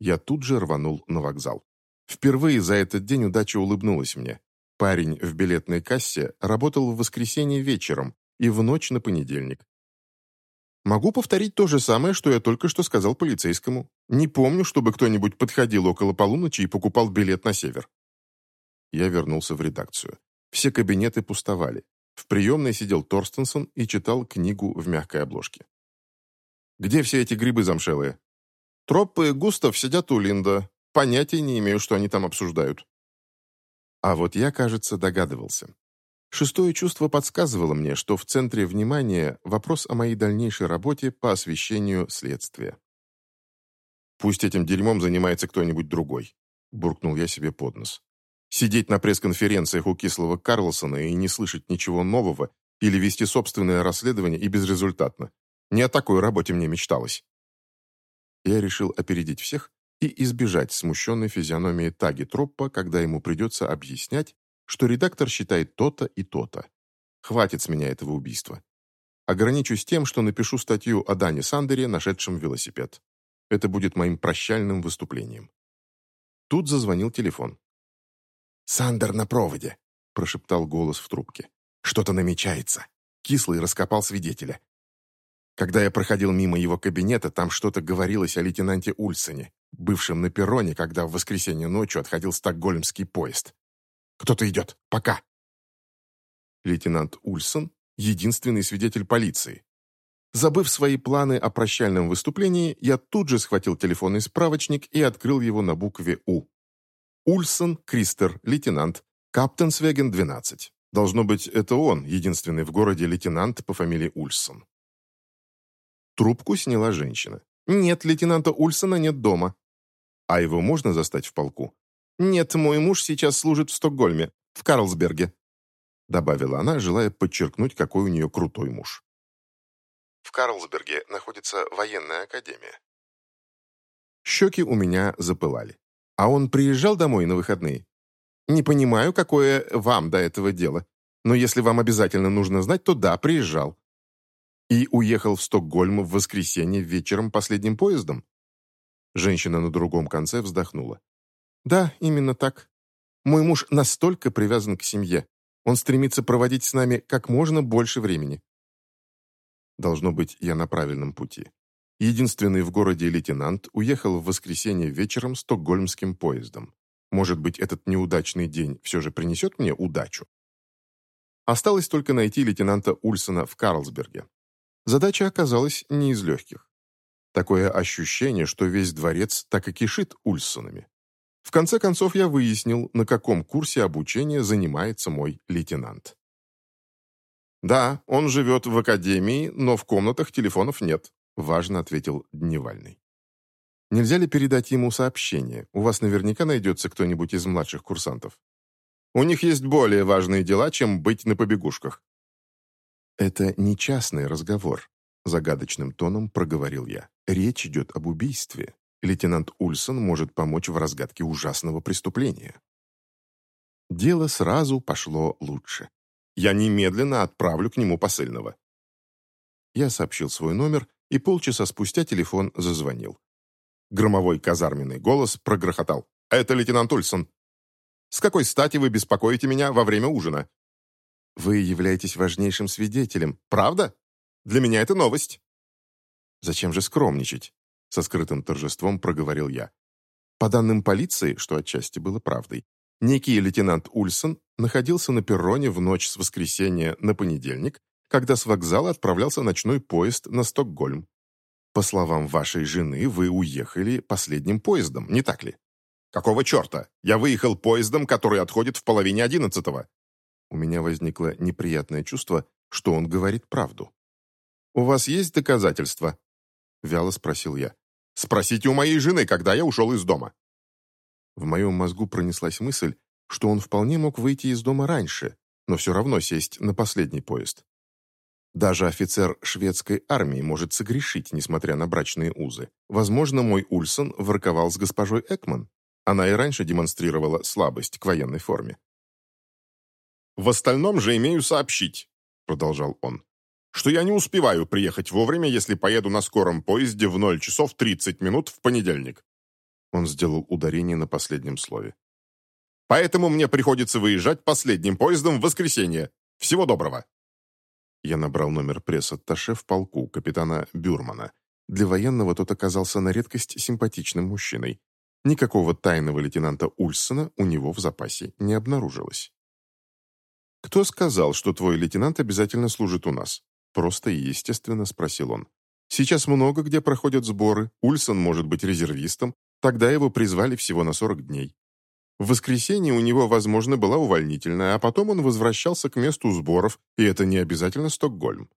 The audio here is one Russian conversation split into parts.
Я тут же рванул на вокзал. Впервые за этот день удача улыбнулась мне. Парень в билетной кассе работал в воскресенье вечером и в ночь на понедельник. Могу повторить то же самое, что я только что сказал полицейскому. Не помню, чтобы кто-нибудь подходил около полуночи и покупал билет на север. Я вернулся в редакцию. Все кабинеты пустовали. В приемной сидел Торстенсон и читал книгу в мягкой обложке. «Где все эти грибы замшелые?» «Троппы и Густав сидят у Линда. Понятия не имею, что они там обсуждают». А вот я, кажется, догадывался. Шестое чувство подсказывало мне, что в центре внимания вопрос о моей дальнейшей работе по освещению следствия. «Пусть этим дерьмом занимается кто-нибудь другой», – буркнул я себе под нос. Сидеть на пресс-конференциях у кислого Карлсона и не слышать ничего нового или вести собственное расследование и безрезультатно. Не о такой работе мне мечталось. Я решил опередить всех и избежать смущенной физиономии Таги Троппа, когда ему придется объяснять, что редактор считает то-то и то-то. Хватит с меня этого убийства. Ограничусь тем, что напишу статью о Дане Сандере, нашедшем велосипед. Это будет моим прощальным выступлением. Тут зазвонил телефон. «Сандер на проводе», — прошептал голос в трубке. «Что-то намечается». Кислый раскопал свидетеля. Когда я проходил мимо его кабинета, там что-то говорилось о лейтенанте Ульсоне, бывшем на перроне, когда в воскресенье ночью отходил стокгольмский поезд. Кто-то идет. Пока. Лейтенант Ульсон — единственный свидетель полиции. Забыв свои планы о прощальном выступлении, я тут же схватил телефонный справочник и открыл его на букве «У». Ульсон Кристер, лейтенант, Каптенсвеген, 12. Должно быть, это он, единственный в городе лейтенант по фамилии Ульсон. Трубку сняла женщина. «Нет, лейтенанта Ульсона нет дома». «А его можно застать в полку?» «Нет, мой муж сейчас служит в Стокгольме, в Карлсберге», добавила она, желая подчеркнуть, какой у нее крутой муж. В Карлсберге находится военная академия. Щеки у меня запылали. А он приезжал домой на выходные? Не понимаю, какое вам до этого дело. Но если вам обязательно нужно знать, то да, приезжал. И уехал в Стокгольм в воскресенье вечером последним поездом? Женщина на другом конце вздохнула. Да, именно так. Мой муж настолько привязан к семье. Он стремится проводить с нами как можно больше времени. Должно быть, я на правильном пути. Единственный в городе лейтенант уехал в воскресенье вечером стокгольмским поездом. Может быть, этот неудачный день все же принесет мне удачу? Осталось только найти лейтенанта Ульсона в Карлсберге. Задача оказалась не из легких. Такое ощущение, что весь дворец так и кишит Ульсонами. В конце концов, я выяснил, на каком курсе обучения занимается мой лейтенант. «Да, он живет в академии, но в комнатах телефонов нет», важно ответил Дневальный. «Нельзя ли передать ему сообщение? У вас наверняка найдется кто-нибудь из младших курсантов. У них есть более важные дела, чем быть на побегушках». «Это не частный разговор», — загадочным тоном проговорил я. «Речь идет об убийстве лейтенант Ульсон может помочь в разгадке ужасного преступления. Дело сразу пошло лучше. Я немедленно отправлю к нему посыльного. Я сообщил свой номер, и полчаса спустя телефон зазвонил. Громовой казарменный голос прогрохотал. «Это лейтенант Ульсон. С какой стати вы беспокоите меня во время ужина?» «Вы являетесь важнейшим свидетелем. Правда? Для меня это новость». «Зачем же скромничать? со скрытым торжеством проговорил я. По данным полиции, что отчасти было правдой, некий лейтенант Ульсон находился на перроне в ночь с воскресенья на понедельник, когда с вокзала отправлялся ночной поезд на Стокгольм. По словам вашей жены, вы уехали последним поездом, не так ли? Какого черта? Я выехал поездом, который отходит в половине одиннадцатого. У меня возникло неприятное чувство, что он говорит правду. «У вас есть доказательства?» — вяло спросил я. Спросите у моей жены, когда я ушел из дома». В моем мозгу пронеслась мысль, что он вполне мог выйти из дома раньше, но все равно сесть на последний поезд. Даже офицер шведской армии может согрешить, несмотря на брачные узы. Возможно, мой Ульсон ворковал с госпожой Экман. Она и раньше демонстрировала слабость к военной форме. «В остальном же имею сообщить», — продолжал он, что я не успеваю приехать вовремя, если поеду на скором поезде в 0 часов 30 минут в понедельник. Он сделал ударение на последнем слове. «Поэтому мне приходится выезжать последним поездом в воскресенье. Всего доброго!» Я набрал номер пресс-атташе в полку капитана Бюрмана. Для военного тот оказался на редкость симпатичным мужчиной. Никакого тайного лейтенанта Ульсона у него в запасе не обнаружилось. «Кто сказал, что твой лейтенант обязательно служит у нас?» Просто и естественно спросил он. «Сейчас много где проходят сборы, Ульсон может быть резервистом, тогда его призвали всего на 40 дней. В воскресенье у него, возможно, была увольнительная, а потом он возвращался к месту сборов, и это не обязательно Стокгольм.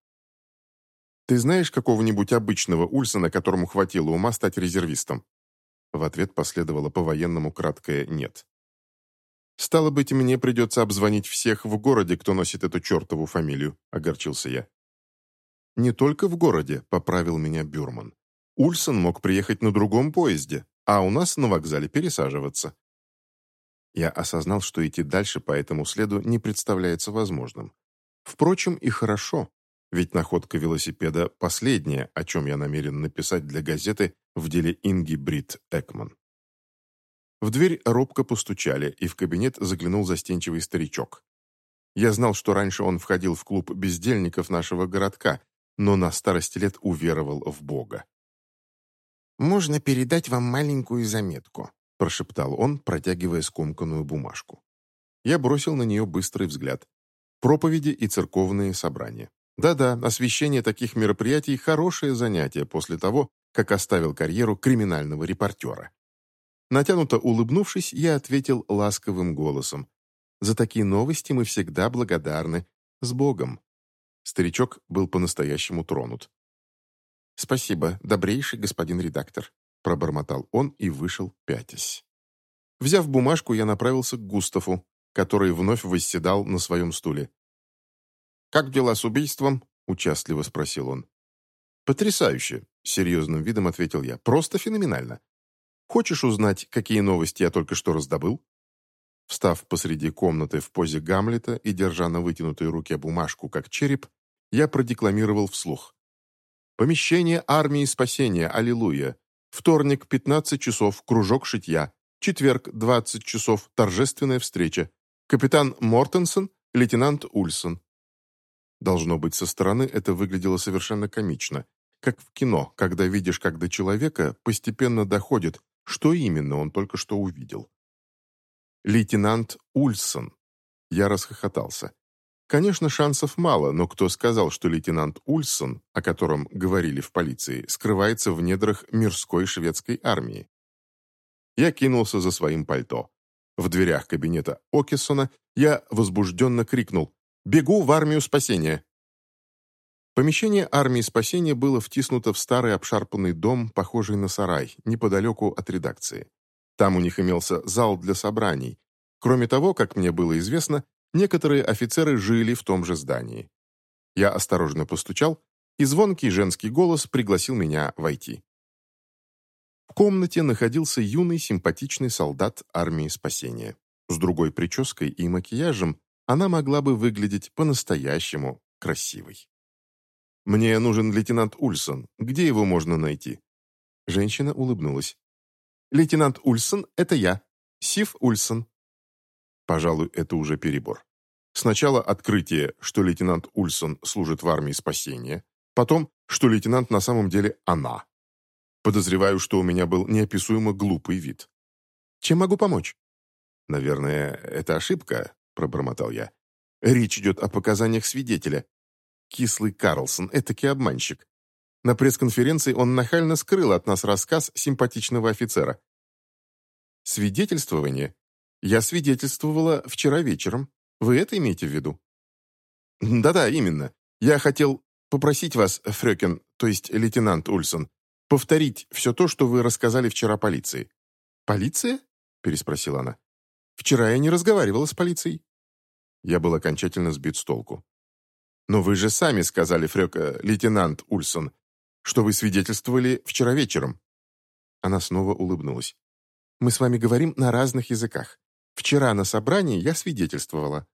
«Ты знаешь какого-нибудь обычного Ульсона, которому хватило ума стать резервистом?» В ответ последовало по-военному краткое «нет». «Стало быть, мне придется обзвонить всех в городе, кто носит эту чертову фамилию», — огорчился я. «Не только в городе», — поправил меня Бюрман. «Ульсон мог приехать на другом поезде, а у нас на вокзале пересаживаться. Я осознал, что идти дальше по этому следу не представляется возможным. Впрочем, и хорошо, ведь находка велосипеда – последняя, о чем я намерен написать для газеты в деле Инги Брит Экман. В дверь робко постучали, и в кабинет заглянул застенчивый старичок. Я знал, что раньше он входил в клуб бездельников нашего городка, но на старости лет уверовал в Бога. «Можно передать вам маленькую заметку», прошептал он, протягивая скомканную бумажку. Я бросил на нее быстрый взгляд. Проповеди и церковные собрания. Да-да, освещение таких мероприятий – хорошее занятие после того, как оставил карьеру криминального репортера. Натянуто улыбнувшись, я ответил ласковым голосом. «За такие новости мы всегда благодарны. С Богом!» Старичок был по-настоящему тронут. «Спасибо, добрейший господин редактор», пробормотал он и вышел, пятясь. Взяв бумажку, я направился к Густаву, который вновь восседал на своем стуле. «Как дела с убийством?» – участливо спросил он. «Потрясающе!» – серьезным видом ответил я. «Просто феноменально. Хочешь узнать, какие новости я только что раздобыл?» Встав посреди комнаты в позе Гамлета и держа на вытянутой руке бумажку, как череп, я продекламировал вслух. «Помещение армии спасения, аллилуйя! Вторник, 15 часов, кружок шитья. Четверг, 20 часов, торжественная встреча. Капитан Мортенсон, лейтенант Ульсон. Должно быть, со стороны это выглядело совершенно комично. Как в кино, когда видишь, как до человека постепенно доходит, что именно он только что увидел. Лейтенант Ульсон. Я расхохотался. Конечно, шансов мало, но кто сказал, что лейтенант Ульсон, о котором говорили в полиции, скрывается в недрах мирской шведской армии? Я кинулся за своим пальто. В дверях кабинета Окессона я возбужденно крикнул «Бегу в армию спасения!». Помещение армии спасения было втиснуто в старый обшарпанный дом, похожий на сарай, неподалеку от редакции. Там у них имелся зал для собраний. Кроме того, как мне было известно, Некоторые офицеры жили в том же здании. Я осторожно постучал, и звонкий женский голос пригласил меня войти. В комнате находился юный симпатичный солдат армии спасения. С другой прической и макияжем она могла бы выглядеть по-настоящему красивой. «Мне нужен лейтенант Ульсон. Где его можно найти?» Женщина улыбнулась. «Лейтенант Ульсон — это я. Сив Ульсон. Пожалуй, это уже перебор. Сначала открытие, что лейтенант Ульсон служит в армии спасения, потом, что лейтенант на самом деле она. Подозреваю, что у меня был неописуемо глупый вид. Чем могу помочь? Наверное, это ошибка, пробормотал я. Речь идет о показаниях свидетеля. Кислый Карлсон, этакий обманщик. На пресс-конференции он нахально скрыл от нас рассказ симпатичного офицера. Свидетельствование я свидетельствовала вчера вечером. Вы это имеете в виду? Да-да, именно. Я хотел попросить вас, Фрёкен, то есть лейтенант Ульсон, повторить все то, что вы рассказали вчера полиции. Полиция? Переспросила она. Вчера я не разговаривала с полицией. Я был окончательно сбит с толку. Но вы же сами сказали, Фрёка, лейтенант Ульсон, что вы свидетельствовали вчера вечером. Она снова улыбнулась. Мы с вами говорим на разных языках. Вчера на собрании я свидетельствовала.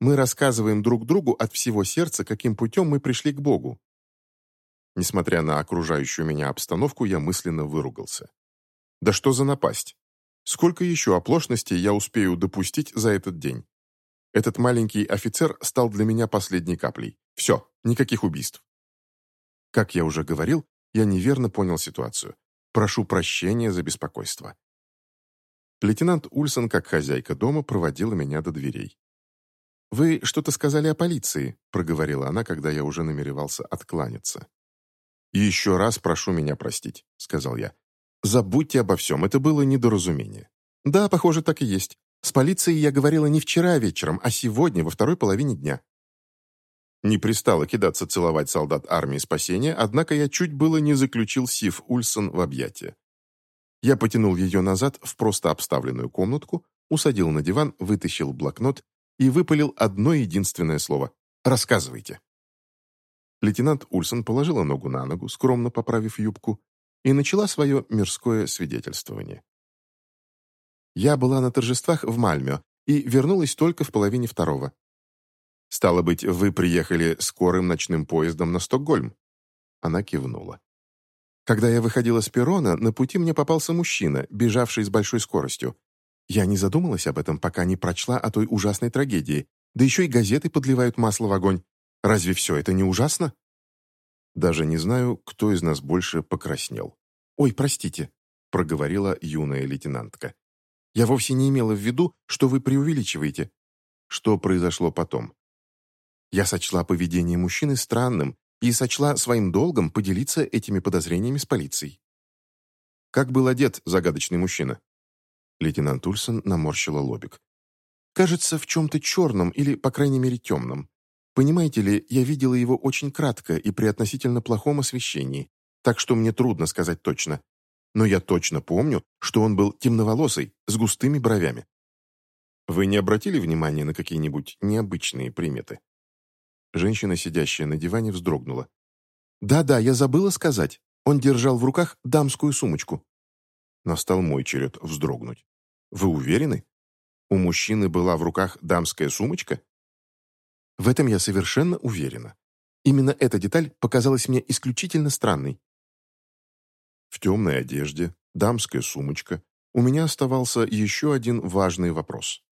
Мы рассказываем друг другу от всего сердца, каким путем мы пришли к Богу. Несмотря на окружающую меня обстановку, я мысленно выругался. Да что за напасть? Сколько еще оплошностей я успею допустить за этот день? Этот маленький офицер стал для меня последней каплей. Все, никаких убийств. Как я уже говорил, я неверно понял ситуацию. Прошу прощения за беспокойство. Лейтенант Ульсон, как хозяйка дома, проводила меня до дверей. «Вы что-то сказали о полиции», — проговорила она, когда я уже намеревался откланяться. «Еще раз прошу меня простить», — сказал я. «Забудьте обо всем, это было недоразумение». «Да, похоже, так и есть. С полицией я говорила не вчера вечером, а сегодня, во второй половине дня». Не пристало кидаться целовать солдат армии спасения, однако я чуть было не заключил Сив Ульсон в объятия. Я потянул ее назад в просто обставленную комнатку, усадил на диван, вытащил блокнот и выпалил одно единственное слово «Рассказывайте». Лейтенант Ульсон положила ногу на ногу, скромно поправив юбку, и начала свое мирское свидетельствование. «Я была на торжествах в Мальме и вернулась только в половине второго. Стало быть, вы приехали скорым ночным поездом на Стокгольм?» Она кивнула. Когда я выходила с перрона, на пути мне попался мужчина, бежавший с большой скоростью. Я не задумалась об этом, пока не прочла о той ужасной трагедии. Да еще и газеты подливают масло в огонь. Разве все это не ужасно? Даже не знаю, кто из нас больше покраснел. «Ой, простите», — проговорила юная лейтенантка. «Я вовсе не имела в виду, что вы преувеличиваете». Что произошло потом? Я сочла поведение мужчины странным и сочла своим долгом поделиться этими подозрениями с полицией. Как был одет загадочный мужчина? Лейтенант Ульсон наморщила лобик. «Кажется, в чем-то черном или, по крайней мере, темном. Понимаете ли, я видела его очень кратко и при относительно плохом освещении, так что мне трудно сказать точно. Но я точно помню, что он был темноволосый, с густыми бровями. Вы не обратили внимания на какие-нибудь необычные приметы? Женщина, сидящая на диване, вздрогнула. «Да-да, я забыла сказать. Он держал в руках дамскую сумочку». Настал мой черед вздрогнуть. «Вы уверены? У мужчины была в руках дамская сумочка?» В этом я совершенно уверена. Именно эта деталь показалась мне исключительно странной. В темной одежде, дамская сумочка. У меня оставался еще один важный вопрос.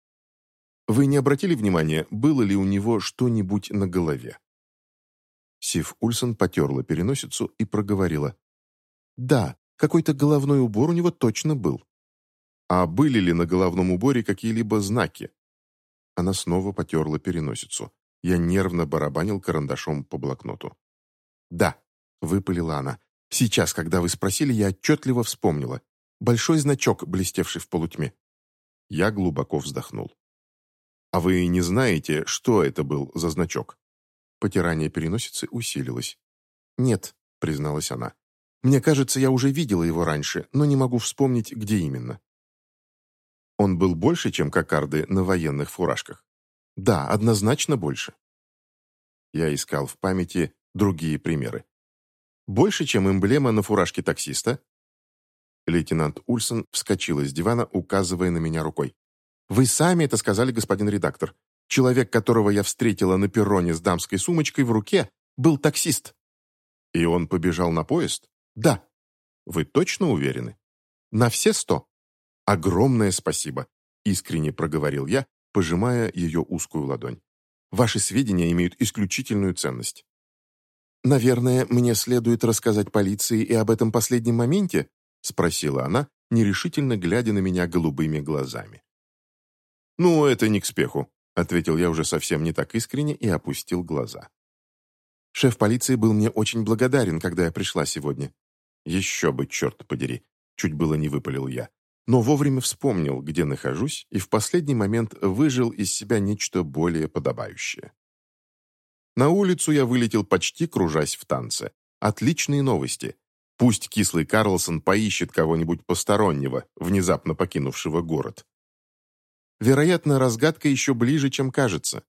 Вы не обратили внимания, было ли у него что-нибудь на голове? Сив Ульсон потерла переносицу и проговорила. «Да, какой-то головной убор у него точно был». «А были ли на головном уборе какие-либо знаки?» Она снова потерла переносицу. Я нервно барабанил карандашом по блокноту. «Да», — выпалила она. «Сейчас, когда вы спросили, я отчетливо вспомнила. Большой значок, блестевший в полутьме». Я глубоко вздохнул. «А вы не знаете, что это был за значок?» Потирание переносицы усилилось. «Нет», — призналась она. «Мне кажется, я уже видела его раньше, но не могу вспомнить, где именно». Он был больше, чем кокарды на военных фуражках. Да, однозначно больше. Я искал в памяти другие примеры. Больше, чем эмблема на фуражке таксиста? Лейтенант Ульсон вскочила с дивана, указывая на меня рукой. «Вы сами это сказали, господин редактор. Человек, которого я встретила на перроне с дамской сумочкой в руке, был таксист». «И он побежал на поезд?» «Да». «Вы точно уверены?» «На все сто». «Огромное спасибо», — искренне проговорил я, пожимая ее узкую ладонь. «Ваши сведения имеют исключительную ценность». «Наверное, мне следует рассказать полиции и об этом последнем моменте?» спросила она, нерешительно глядя на меня голубыми глазами. «Ну, это не к спеху», ответил я уже совсем не так искренне и опустил глаза. Шеф полиции был мне очень благодарен, когда я пришла сегодня. Еще бы, черт подери, чуть было не выпалил я но вовремя вспомнил, где нахожусь, и в последний момент выжил из себя нечто более подобающее. На улицу я вылетел почти кружась в танце. Отличные новости. Пусть кислый Карлсон поищет кого-нибудь постороннего, внезапно покинувшего город. Вероятно, разгадка еще ближе, чем кажется.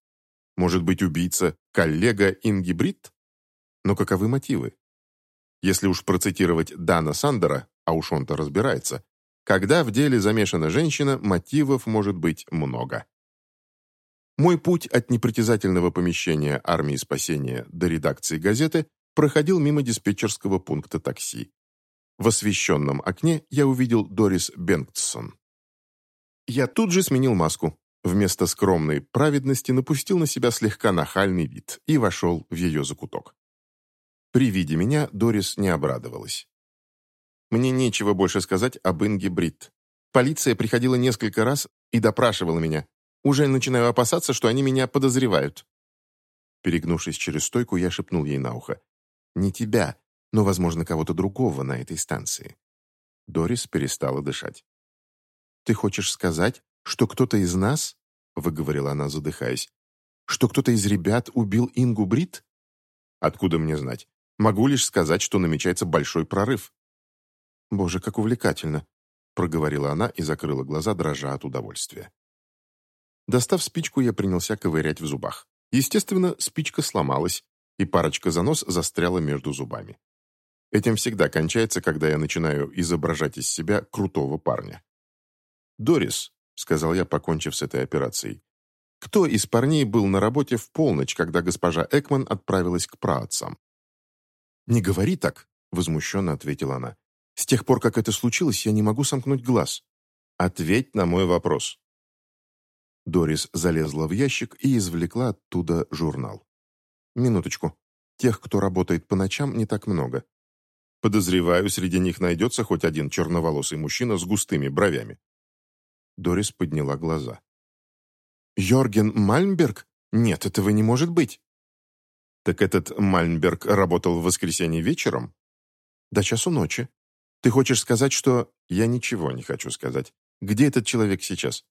Может быть, убийца – коллега Инги Бритт? Но каковы мотивы? Если уж процитировать Дана Сандера, а уж он-то разбирается, когда в деле замешана женщина, мотивов может быть много. Мой путь от непритязательного помещения армии спасения до редакции газеты проходил мимо диспетчерского пункта такси. В освещенном окне я увидел Дорис Бенгтсон. Я тут же сменил маску. Вместо скромной праведности напустил на себя слегка нахальный вид и вошел в ее закуток. При виде меня Дорис не обрадовалась. Мне нечего больше сказать об Инге Брит. Полиция приходила несколько раз и допрашивала меня. Уже начинаю опасаться, что они меня подозревают. Перегнувшись через стойку, я шепнул ей на ухо. «Не тебя, но, возможно, кого-то другого на этой станции». Дорис перестала дышать. «Ты хочешь сказать, что кто-то из нас, — выговорила она, задыхаясь, — что кто-то из ребят убил Ингу Брит? Откуда мне знать? Могу лишь сказать, что намечается большой прорыв». «Боже, как увлекательно!» — проговорила она и закрыла глаза, дрожа от удовольствия. Достав спичку, я принялся ковырять в зубах. Естественно, спичка сломалась, и парочка занос застряла между зубами. Этим всегда кончается, когда я начинаю изображать из себя крутого парня. «Дорис», — сказал я, покончив с этой операцией, «кто из парней был на работе в полночь, когда госпожа Экман отправилась к праотцам?» «Не говори так», — возмущенно ответила она. «С тех пор, как это случилось, я не могу сомкнуть глаз». «Ответь на мой вопрос», Дорис залезла в ящик и извлекла оттуда журнал. «Минуточку. Тех, кто работает по ночам, не так много. Подозреваю, среди них найдется хоть один черноволосый мужчина с густыми бровями». Дорис подняла глаза. «Йорген Мальмберг? Нет, этого не может быть». «Так этот Мальмберг работал в воскресенье вечером?» «До часу ночи. Ты хочешь сказать, что...» «Я ничего не хочу сказать. Где этот человек сейчас?»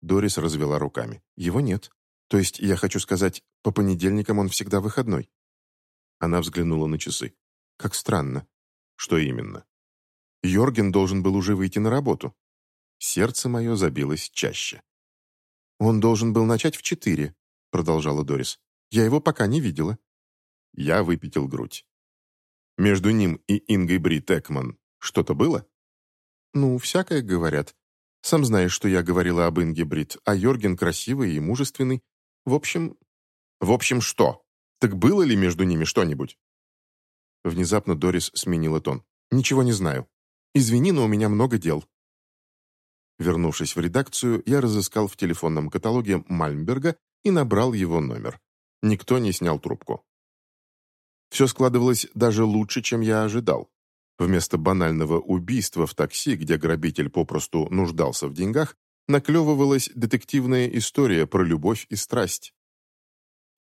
Дорис развела руками. «Его нет. То есть, я хочу сказать, по понедельникам он всегда выходной». Она взглянула на часы. «Как странно». «Что именно?» Йорген должен был уже выйти на работу. Сердце мое забилось чаще. «Он должен был начать в четыре», — продолжала Дорис. «Я его пока не видела». Я выпятил грудь. «Между ним и Ингой Брит Экман что-то было?» «Ну, всякое говорят. Сам знаешь, что я говорила об Инге Брит, а Йорген красивый и мужественный. В общем... В общем, что? Так было ли между ними что-нибудь? Внезапно Дорис сменила тон. «Ничего не знаю. Извини, но у меня много дел». Вернувшись в редакцию, я разыскал в телефонном каталоге Мальмберга и набрал его номер. Никто не снял трубку. Все складывалось даже лучше, чем я ожидал. Вместо банального убийства в такси, где грабитель попросту нуждался в деньгах, наклевывалась детективная история про любовь и страсть.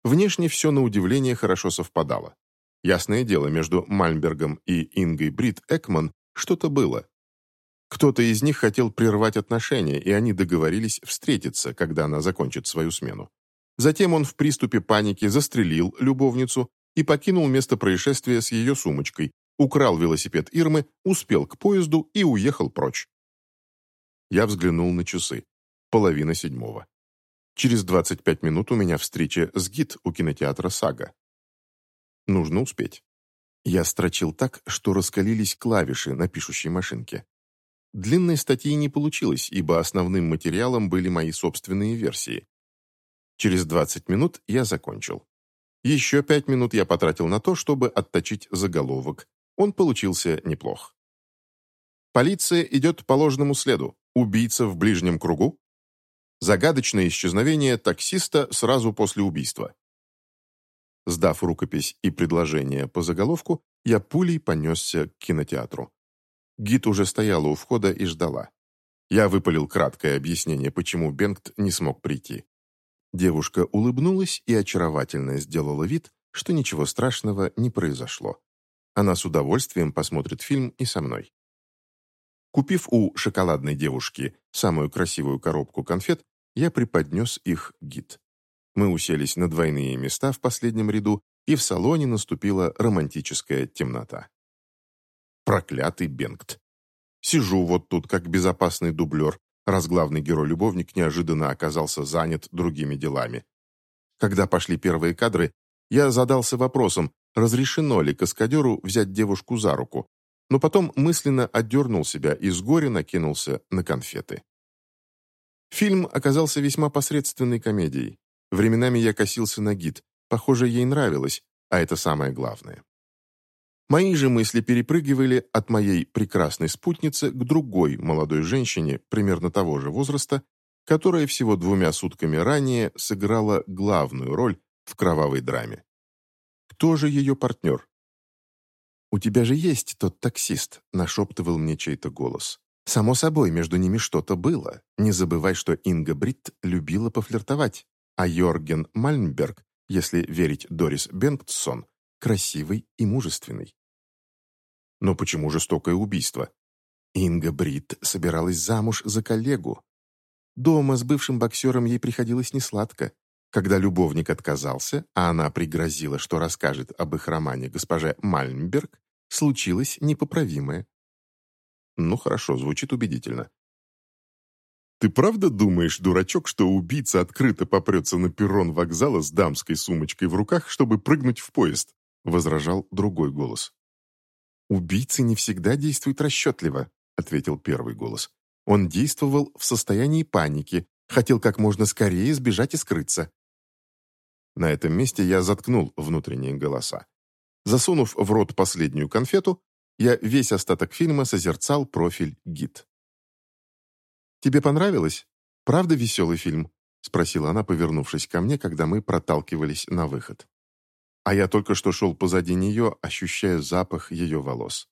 Внешне все на удивление хорошо совпадало. Ясное дело, между Мальмбергом и Ингой Брит Экман что-то было. Кто-то из них хотел прервать отношения, и они договорились встретиться, когда она закончит свою смену. Затем он в приступе паники застрелил любовницу и покинул место происшествия с ее сумочкой, украл велосипед Ирмы, успел к поезду и уехал прочь. Я взглянул на часы. Половина седьмого. Через 25 минут у меня встреча с гид у кинотеатра «Сага». Нужно успеть. Я строчил так, что раскалились клавиши на пишущей машинке. Длинной статьи не получилось, ибо основным материалом были мои собственные версии. Через 20 минут я закончил. Еще пять минут я потратил на то, чтобы отточить заголовок, он получился неплох. Полиция идет по ложному следу. Убийца в ближнем кругу. Загадочное исчезновение таксиста сразу после убийства. Сдав рукопись и предложение по заголовку, я пулей понесся к кинотеатру. Гид уже стояла у входа и ждала. Я выпалил краткое объяснение, почему Бенгт не смог прийти. Девушка улыбнулась и очаровательно сделала вид, что ничего страшного не произошло. Она с удовольствием посмотрит фильм и со мной. Купив у шоколадной девушки самую красивую коробку конфет, я преподнес их гид. Мы уселись на двойные места в последнем ряду, и в салоне наступила романтическая темнота. Проклятый Бенгт. Сижу вот тут, как безопасный дублер, раз главный герой-любовник неожиданно оказался занят другими делами. Когда пошли первые кадры, я задался вопросом, разрешено ли каскадеру взять девушку за руку, но потом мысленно отдернул себя и с горя накинулся на конфеты. Фильм оказался весьма посредственной комедией. Временами я косился на гид. Похоже, ей нравилось, а это самое главное. Мои же мысли перепрыгивали от моей прекрасной спутницы к другой молодой женщине примерно того же возраста, которая всего двумя сутками ранее сыграла главную роль в кровавой драме. Кто же ее партнер? «У тебя же есть тот таксист», — нашептывал мне чей-то голос. «Само собой, между ними что-то было. Не забывай, что Инга Бритт любила пофлиртовать, а Йорген Мальмберг, если верить Дорис Бенгтсон, красивый и мужественный». Но почему жестокое убийство? Инга Бритт собиралась замуж за коллегу. Дома с бывшим боксером ей приходилось несладко. Когда любовник отказался, а она пригрозила, что расскажет об их романе госпоже Мальмберг, случилось непоправимое. Ну хорошо, звучит убедительно. «Ты правда думаешь, дурачок, что убийца открыто попрется на перрон вокзала с дамской сумочкой в руках, чтобы прыгнуть в поезд?» — возражал другой голос. «Убийцы не всегда действуют расчетливо», — ответил первый голос. «Он действовал в состоянии паники, хотел как можно скорее сбежать и скрыться. На этом месте я заткнул внутренние голоса. Засунув в рот последнюю конфету, я весь остаток фильма созерцал профиль гид. «Тебе понравилось? Правда веселый фильм?» — спросила она, повернувшись ко мне, когда мы проталкивались на выход. А я только что шел позади нее, ощущая запах ее волос.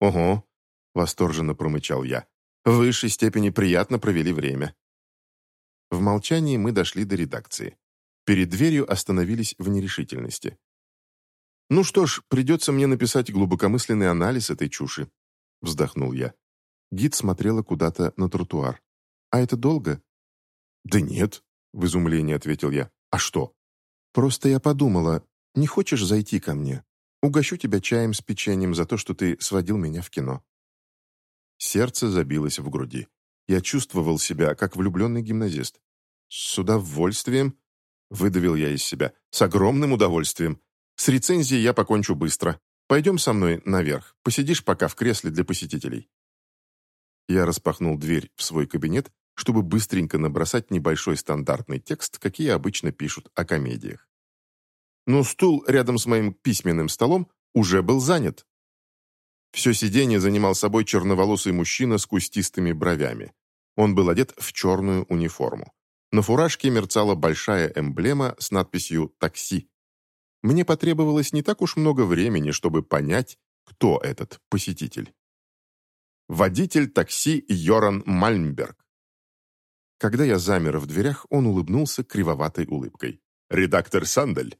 «Ого!» — восторженно промычал я. «В высшей степени приятно провели время». В молчании мы дошли до редакции. Перед дверью остановились в нерешительности. «Ну что ж, придется мне написать глубокомысленный анализ этой чуши», — вздохнул я. Гид смотрела куда-то на тротуар. «А это долго?» «Да нет», — в изумлении ответил я. «А что?» «Просто я подумала, не хочешь зайти ко мне? Угощу тебя чаем с печеньем за то, что ты сводил меня в кино». Сердце забилось в груди. Я чувствовал себя, как влюбленный гимназист. «С удовольствием», Выдавил я из себя. С огромным удовольствием. С рецензией я покончу быстро. Пойдем со мной наверх. Посидишь пока в кресле для посетителей. Я распахнул дверь в свой кабинет, чтобы быстренько набросать небольшой стандартный текст, какие обычно пишут о комедиях. Но стул рядом с моим письменным столом уже был занят. Все сиденье занимал собой черноволосый мужчина с кустистыми бровями. Он был одет в черную униформу. На фуражке мерцала большая эмблема с надписью «Такси». Мне потребовалось не так уж много времени, чтобы понять, кто этот посетитель. Водитель такси Йоран Мальмберг. Когда я замер в дверях, он улыбнулся кривоватой улыбкой. «Редактор Сандель?»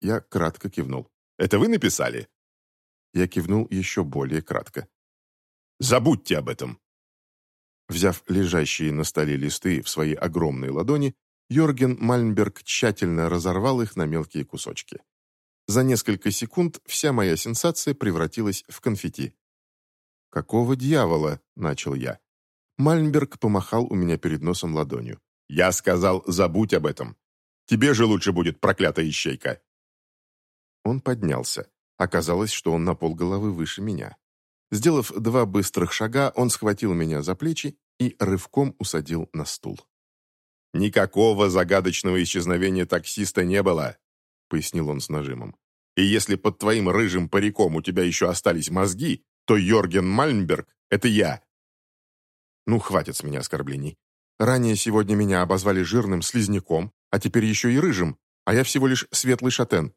Я кратко кивнул. «Это вы написали?» Я кивнул еще более кратко. «Забудьте об этом. Взяв лежащие на столе листы в свои огромные ладони, Йорген Мальнберг тщательно разорвал их на мелкие кусочки. За несколько секунд вся моя сенсация превратилась в конфетти. «Какого дьявола?» – начал я. Мальнберг помахал у меня перед носом ладонью. «Я сказал, забудь об этом. Тебе же лучше будет проклятая ищейка». Он поднялся. Оказалось, что он на полголовы выше меня. Сделав два быстрых шага, он схватил меня за плечи и рывком усадил на стул. «Никакого загадочного исчезновения таксиста не было», — пояснил он с нажимом. «И если под твоим рыжим париком у тебя еще остались мозги, то Йорген Мальнберг — это я». Ну, хватит с меня оскорблений. Ранее сегодня меня обозвали жирным слизняком, а теперь еще и рыжим, а я всего лишь светлый шатен.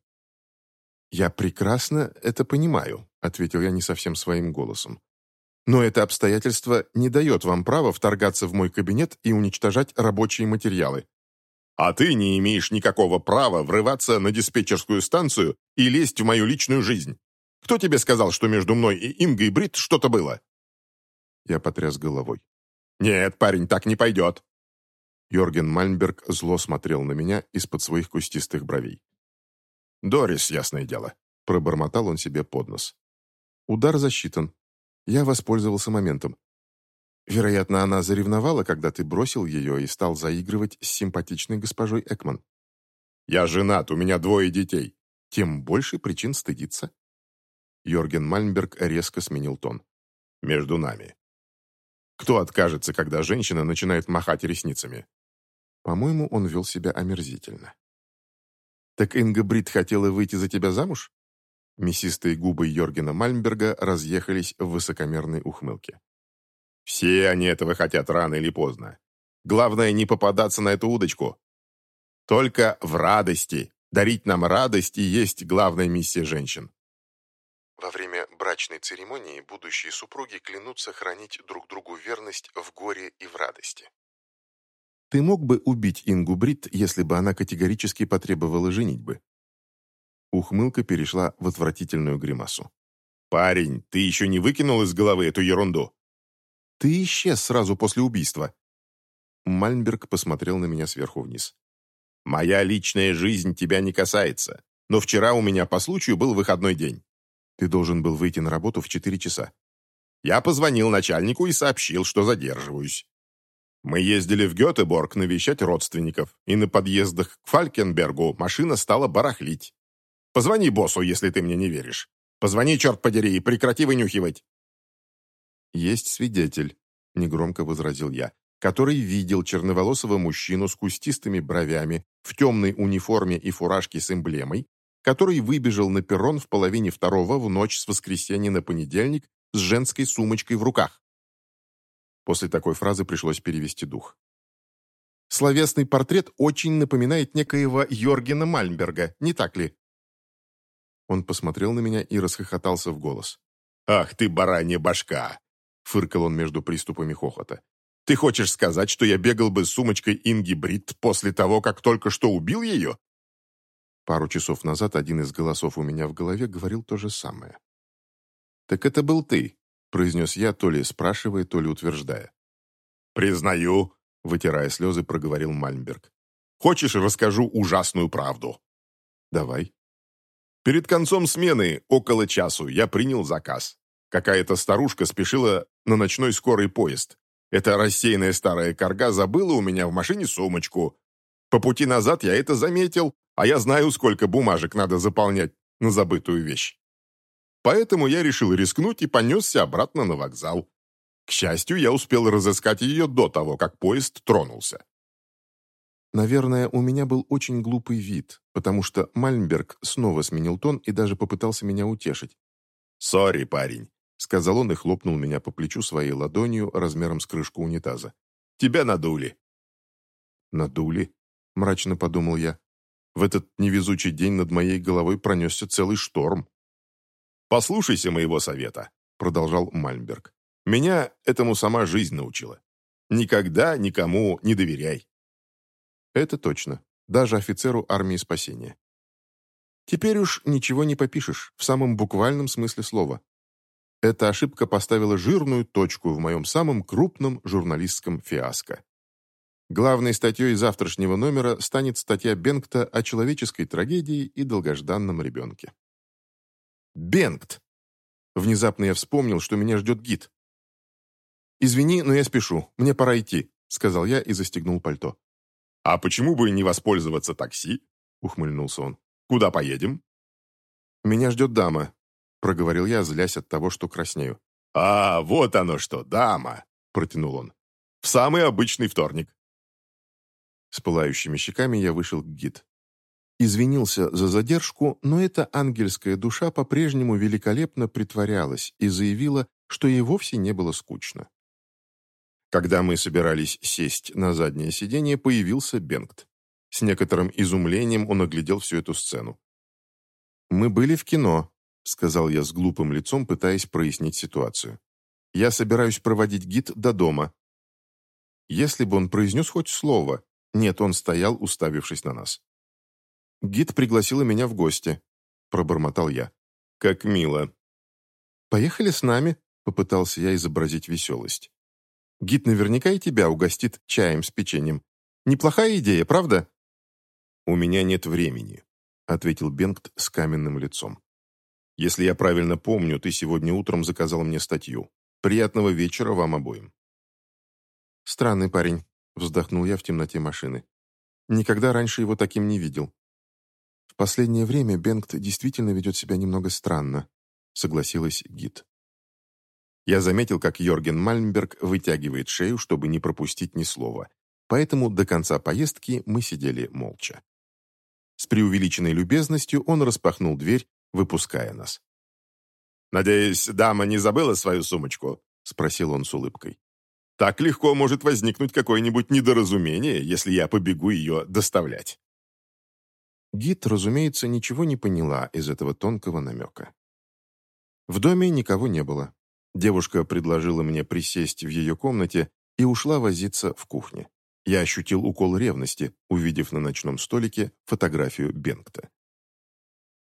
«Я прекрасно это понимаю», — ответил я не совсем своим голосом. «Но это обстоятельство не дает вам права вторгаться в мой кабинет и уничтожать рабочие материалы». «А ты не имеешь никакого права врываться на диспетчерскую станцию и лезть в мою личную жизнь. Кто тебе сказал, что между мной и Ингой Брит что-то было?» Я потряс головой. «Нет, парень, так не пойдет». Йорген Мальмберг зло смотрел на меня из-под своих кустистых бровей. «Дорис, ясное дело», — пробормотал он себе под нос. Удар засчитан. Я воспользовался моментом. Вероятно, она заревновала, когда ты бросил ее и стал заигрывать с симпатичной госпожой Экман. «Я женат, у меня двое детей». Тем больше причин стыдиться. Йорген Мальмберг резко сменил тон. «Между нами. Кто откажется, когда женщина начинает махать ресницами?» По-моему, он вел себя омерзительно. «Так Инга Брит хотела выйти за тебя замуж?» Мясистые губы Йоргена Мальмберга разъехались в высокомерной ухмылке. «Все они этого хотят рано или поздно. Главное, не попадаться на эту удочку. Только в радости. Дарить нам радость и есть главная миссия женщин». Во время брачной церемонии будущие супруги клянутся хранить друг другу верность в горе и в радости. Ты мог бы убить Ингу Брит, если бы она категорически потребовала женитьбы? Ухмылка перешла в отвратительную гримасу. «Парень, ты еще не выкинул из головы эту ерунду?» «Ты исчез сразу после убийства». Мальнберг посмотрел на меня сверху вниз. «Моя личная жизнь тебя не касается, но вчера у меня по случаю был выходной день. Ты должен был выйти на работу в четыре часа. Я позвонил начальнику и сообщил, что задерживаюсь. Мы ездили в Гетеборг навещать родственников, и на подъездах к Фалькенбергу машина стала барахлить. Позвони боссу, если ты мне не веришь. Позвони, черт подери, и прекрати вынюхивать!» «Есть свидетель», — негромко возразил я, который видел черноволосого мужчину с кустистыми бровями, в темной униформе и фуражке с эмблемой, который выбежал на перрон в половине второго в ночь с воскресенья на понедельник с женской сумочкой в руках. После такой фразы пришлось перевести дух. Словесный портрет очень напоминает некоего Йоргена Мальмберга, не так ли? Он посмотрел на меня и расхохотался в голос. «Ах ты, баранья башка!» Фыркал он между приступами хохота. «Ты хочешь сказать, что я бегал бы с сумочкой Инги Брит после того, как только что убил ее?» Пару часов назад один из голосов у меня в голове говорил то же самое. «Так это был ты», — произнес я, то ли спрашивая, то ли утверждая. «Признаю», — вытирая слезы, проговорил Мальмберг. «Хочешь, расскажу ужасную правду?» «Давай». Перед концом смены, около часу, я принял заказ. Какая-то старушка спешила на ночной скорый поезд. Эта рассеянная старая корга забыла у меня в машине сумочку. По пути назад я это заметил, а я знаю, сколько бумажек надо заполнять на забытую вещь. Поэтому я решил рискнуть и понесся обратно на вокзал. К счастью, я успел разыскать ее до того, как поезд тронулся. Наверное, у меня был очень глупый вид, потому что Мальмберг снова сменил тон и даже попытался меня утешить. «Сори, парень», — сказал он и хлопнул меня по плечу своей ладонью размером с крышку унитаза. «Тебя надули». «Надули?» — мрачно подумал я. В этот невезучий день над моей головой пронесся целый шторм. «Послушайся моего совета», — продолжал Мальмберг. «Меня этому сама жизнь научила. Никогда никому не доверяй. Это точно. Даже офицеру армии спасения. Теперь уж ничего не попишешь, в самом буквальном смысле слова. Эта ошибка поставила жирную точку в моем самом крупном журналистском фиаско. Главной статьей завтрашнего номера станет статья Бенгта о человеческой трагедии и долгожданном ребенке. Бенгт! Внезапно я вспомнил, что меня ждет гид. «Извини, но я спешу. Мне пора идти», — сказал я и застегнул пальто. «А почему бы не воспользоваться такси?» — ухмыльнулся он. «Куда поедем?» «Меня ждет дама», — проговорил я, злясь от того, что краснею. «А, вот оно что, дама!» — протянул он. «В самый обычный вторник». С пылающими щеками я вышел к гид. Извинился за задержку, но эта ангельская душа по-прежнему великолепно притворялась и заявила, что ей вовсе не было скучно. Когда мы собирались сесть на заднее сиденье, появился Бенгт. С некоторым изумлением он оглядел всю эту сцену. «Мы были в кино», — сказал я с глупым лицом, пытаясь прояснить ситуацию. «Я собираюсь проводить гид до дома». Если бы он произнес хоть слово. Нет, он стоял, уставившись на нас. «Гид пригласила меня в гости», — пробормотал я. «Как мило». «Поехали с нами», — попытался я изобразить веселость. Гид наверняка и тебя угостит чаем с печеньем. Неплохая идея, правда?» «У меня нет времени», — ответил Бенгт с каменным лицом. «Если я правильно помню, ты сегодня утром заказал мне статью. Приятного вечера вам обоим». «Странный парень», — вздохнул я в темноте машины. «Никогда раньше его таким не видел». «В последнее время Бенгт действительно ведет себя немного странно», — согласилась гид. Я заметил, как Йорген Мальмберг вытягивает шею, чтобы не пропустить ни слова. Поэтому до конца поездки мы сидели молча. С преувеличенной любезностью он распахнул дверь выпуская нас. «Надеюсь, дама не забыла свою сумочку?» — спросил он с улыбкой. «Так легко может возникнуть какое-нибудь недоразумение, если я побегу ее доставлять». Гид, разумеется, ничего не поняла из этого тонкого намека. В доме никого не было. Девушка предложила мне присесть в ее комнате и ушла возиться в кухне. Я ощутил укол ревности, увидев на ночном столике фотографию Бенгта.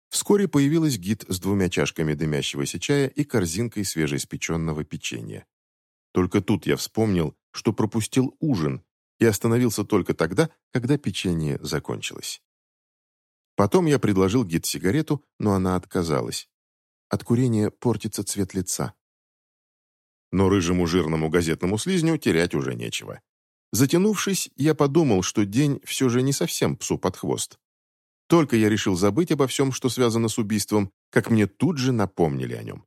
Вскоре появилась гид с двумя чашками дымящегося чая и корзинкой свежеиспеченного печенья. Только тут я вспомнил, что пропустил ужин и остановился только тогда, когда печенье закончилось. Потом я предложил гид сигарету, но она отказалась. От курения портится цвет лица. Но рыжему жирному газетному слизню терять уже нечего. Затянувшись, я подумал, что день все же не совсем псу под хвост. Только я решил забыть обо всем, что связано с убийством, как мне тут же напомнили о нем.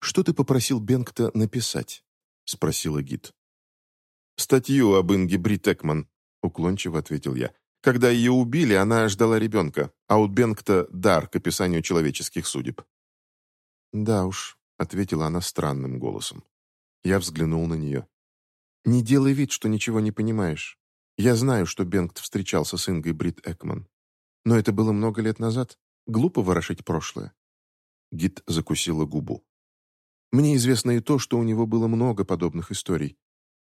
«Что ты попросил Бенгта написать?» — спросила гид. «Статью об Инге Брит Экман», — уклончиво ответил я. «Когда ее убили, она ждала ребенка, а у Бенгта дар к описанию человеческих судеб». «Да уж», — ответила она странным голосом. Я взглянул на нее. «Не делай вид, что ничего не понимаешь. Я знаю, что Бенгт встречался с Ингой Брит Экман. Но это было много лет назад. Глупо ворошить прошлое. Гид закусила губу. Мне известно и то, что у него было много подобных историй.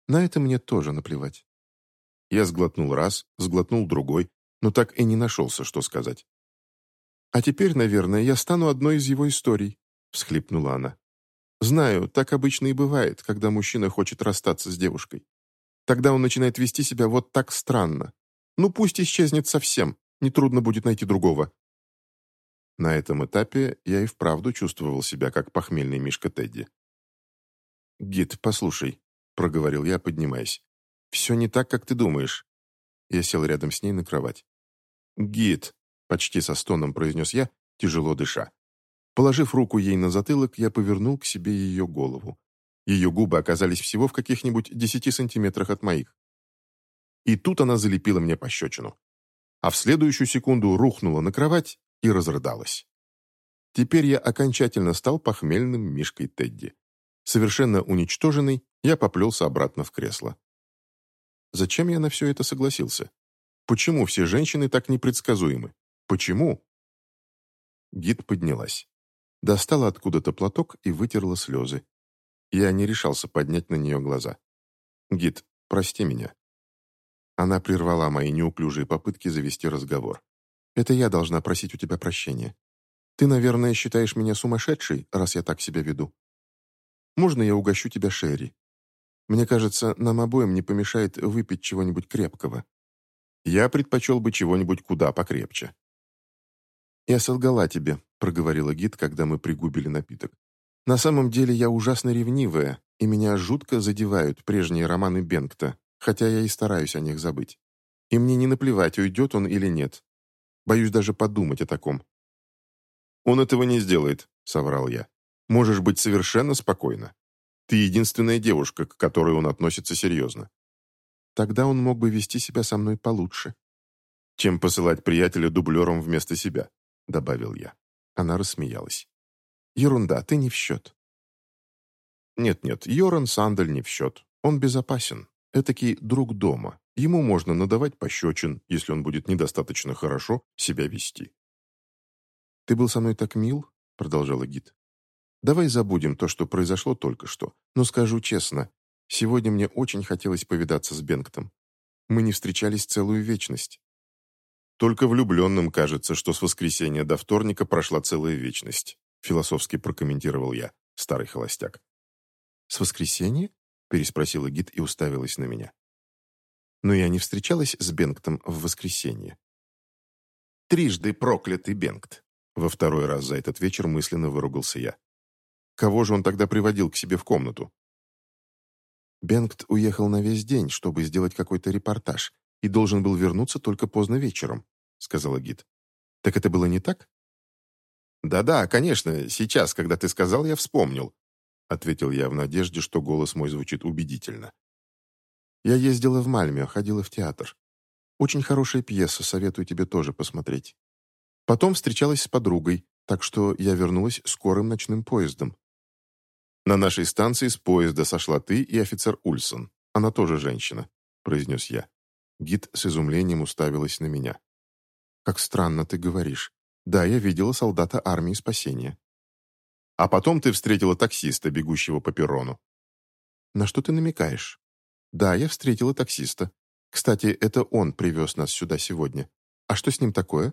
На это мне тоже наплевать. Я сглотнул раз, сглотнул другой, но так и не нашелся, что сказать. «А теперь, наверное, я стану одной из его историй», — всхлипнула она. «Знаю, так обычно и бывает, когда мужчина хочет расстаться с девушкой. Тогда он начинает вести себя вот так странно. Ну пусть исчезнет совсем, Нетрудно будет найти другого». На этом этапе я и вправду чувствовал себя, как похмельный Мишка Тедди. «Гид, послушай», — проговорил я, поднимаясь. «Все не так, как ты думаешь». Я сел рядом с ней на кровать. «Гид», — почти со стоном произнес я, тяжело дыша. Положив руку ей на затылок, я повернул к себе ее голову. Ее губы оказались всего в каких-нибудь десяти сантиметрах от моих. И тут она залепила мне пощечину а в следующую секунду рухнула на кровать и разрыдалась. Теперь я окончательно стал похмельным Мишкой Тедди. Совершенно уничтоженный, я поплелся обратно в кресло. Зачем я на все это согласился? Почему все женщины так непредсказуемы? Почему? Гид поднялась. Достала откуда-то платок и вытерла слезы. Я не решался поднять на нее глаза. «Гид, прости меня. Она прервала мои неуклюжие попытки завести разговор. «Это я должна просить у тебя прощения. Ты, наверное, считаешь меня сумасшедшей, раз я так себя веду. Можно я угощу тебя Шерри? Мне кажется, нам обоим не помешает выпить чего-нибудь крепкого. Я предпочел бы чего-нибудь куда покрепче». «Я солгала тебе», — проговорила гид, когда мы пригубили напиток. «На самом деле я ужасно ревнивая, и меня жутко задевают прежние романы Бенгта, хотя я и стараюсь о них забыть. И мне не наплевать, уйдет он или нет. Боюсь даже подумать о таком. «Он этого не сделает», — соврал я. «Можешь быть совершенно спокойна. Ты единственная девушка, к которой он относится серьезно. Тогда он мог бы вести себя со мной получше, чем посылать приятеля дублером вместо себя», — добавил я. Она рассмеялась. «Ерунда, ты не в счет». «Нет-нет, Йоран Сандель не в счет. Он безопасен. Этакий друг дома. Ему можно надавать пощечин, если он будет недостаточно хорошо себя вести. «Ты был со мной так мил», — продолжала гид. «Давай забудем то, что произошло только что. Но скажу честно, сегодня мне очень хотелось повидаться с Бенгтом. Мы не встречались целую вечность». «Только влюбленным кажется, что с воскресенья до вторника прошла целая вечность», философски прокомментировал я, старый холостяк. «С воскресенья?» переспросила гид и уставилась на меня. Но я не встречалась с Бенгтом в воскресенье. «Трижды проклятый Бенгт!» Во второй раз за этот вечер мысленно выругался я. Кого же он тогда приводил к себе в комнату? Бенгт уехал на весь день, чтобы сделать какой-то репортаж, и должен был вернуться только поздно вечером, сказала гид. Так это было не так? Да-да, конечно, сейчас, когда ты сказал, я вспомнил. — ответил я в надежде, что голос мой звучит убедительно. «Я ездила в Мальме, ходила в театр. Очень хорошая пьеса, советую тебе тоже посмотреть. Потом встречалась с подругой, так что я вернулась скорым ночным поездом. На нашей станции с поезда сошла ты и офицер Ульсон. Она тоже женщина», — произнес я. Гид с изумлением уставилась на меня. «Как странно ты говоришь. Да, я видела солдата армии спасения». «А потом ты встретила таксиста, бегущего по перрону». «На что ты намекаешь?» «Да, я встретила таксиста. Кстати, это он привез нас сюда сегодня. А что с ним такое?»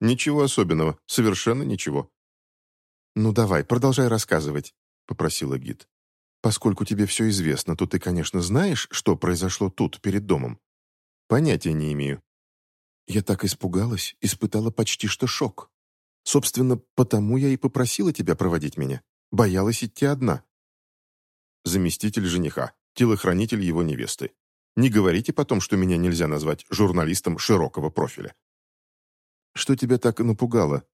«Ничего особенного. Совершенно ничего». «Ну давай, продолжай рассказывать», — попросила гид. «Поскольку тебе все известно, то ты, конечно, знаешь, что произошло тут, перед домом?» «Понятия не имею». Я так испугалась, испытала почти что шок. Собственно, потому я и попросила тебя проводить меня. Боялась идти одна. Заместитель жениха, телохранитель его невесты. Не говорите потом, что меня нельзя назвать журналистом широкого профиля. Что тебя так напугало?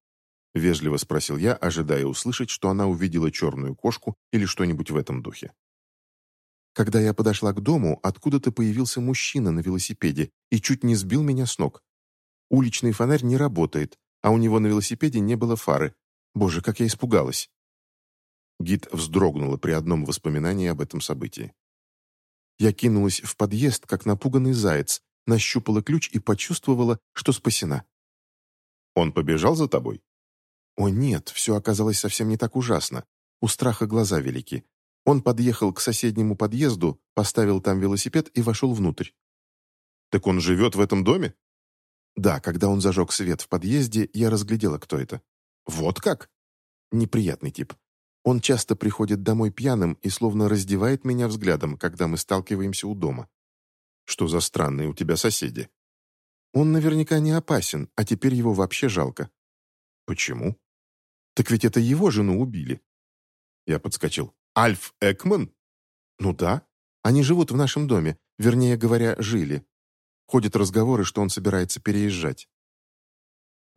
Вежливо спросил я, ожидая услышать, что она увидела черную кошку или что-нибудь в этом духе. Когда я подошла к дому, откуда-то появился мужчина на велосипеде и чуть не сбил меня с ног. Уличный фонарь не работает, а у него на велосипеде не было фары. Боже, как я испугалась. Гид вздрогнула при одном воспоминании об этом событии. Я кинулась в подъезд, как напуганный заяц, нащупала ключ и почувствовала, что спасена. «Он побежал за тобой?» О нет, все оказалось совсем не так ужасно. У страха глаза велики. Он подъехал к соседнему подъезду, поставил там велосипед и вошел внутрь. «Так он живет в этом доме?» Да, когда он зажег свет в подъезде, я разглядела, кто это. Вот как? Неприятный тип. Он часто приходит домой пьяным и словно раздевает меня взглядом, когда мы сталкиваемся у дома. Что за странные у тебя соседи? Он наверняка не опасен, а теперь его вообще жалко. Почему? Так ведь это его жену убили. Я подскочил. Альф Экман? Ну да. Они живут в нашем доме. Вернее говоря, жили. Ходят разговоры, что он собирается переезжать.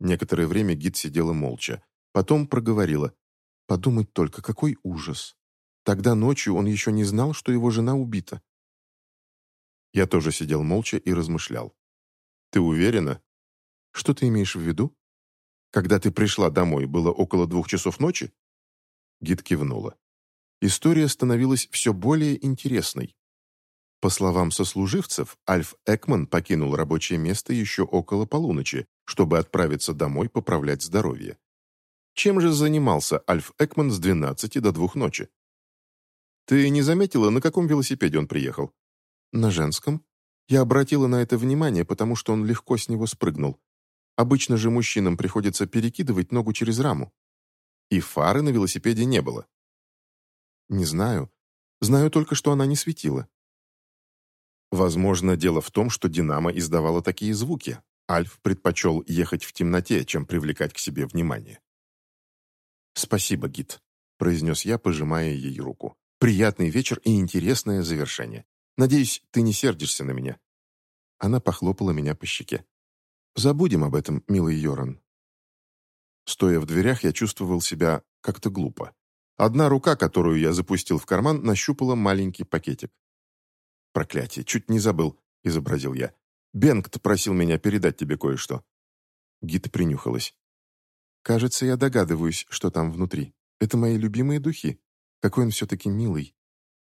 Некоторое время гид сидела молча. Потом проговорила. Подумать только, какой ужас. Тогда ночью он еще не знал, что его жена убита. Я тоже сидел молча и размышлял. «Ты уверена?» «Что ты имеешь в виду?» «Когда ты пришла домой, было около двух часов ночи?» Гид кивнула. История становилась все более интересной. По словам сослуживцев, Альф Экман покинул рабочее место еще около полуночи, чтобы отправиться домой поправлять здоровье. Чем же занимался Альф Экман с 12 до 2 ночи? Ты не заметила, на каком велосипеде он приехал? На женском. Я обратила на это внимание, потому что он легко с него спрыгнул. Обычно же мужчинам приходится перекидывать ногу через раму. И фары на велосипеде не было. Не знаю. Знаю только, что она не светила. Возможно, дело в том, что «Динамо» издавала такие звуки. Альф предпочел ехать в темноте, чем привлекать к себе внимание. «Спасибо, гид», — произнес я, пожимая ей руку. «Приятный вечер и интересное завершение. Надеюсь, ты не сердишься на меня». Она похлопала меня по щеке. «Забудем об этом, милый Йоран». Стоя в дверях, я чувствовал себя как-то глупо. Одна рука, которую я запустил в карман, нащупала маленький пакетик. «Проклятие, чуть не забыл», — изобразил я. «Бенгт просил меня передать тебе кое-что». Гита принюхалась. «Кажется, я догадываюсь, что там внутри. Это мои любимые духи. Какой он все-таки милый.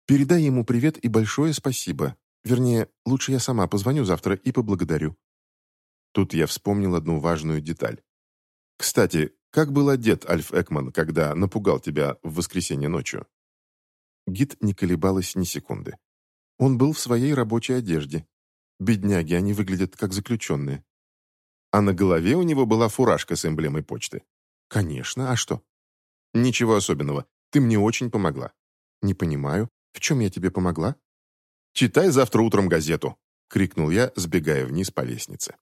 Передай ему привет и большое спасибо. Вернее, лучше я сама позвоню завтра и поблагодарю». Тут я вспомнил одну важную деталь. «Кстати, как был одет Альф Экман, когда напугал тебя в воскресенье ночью?» Гид не колебалась ни секунды. Он был в своей рабочей одежде. Бедняги, они выглядят как заключенные. А на голове у него была фуражка с эмблемой почты. Конечно, а что? Ничего особенного. Ты мне очень помогла. Не понимаю, в чем я тебе помогла? Читай завтра утром газету, крикнул я, сбегая вниз по лестнице.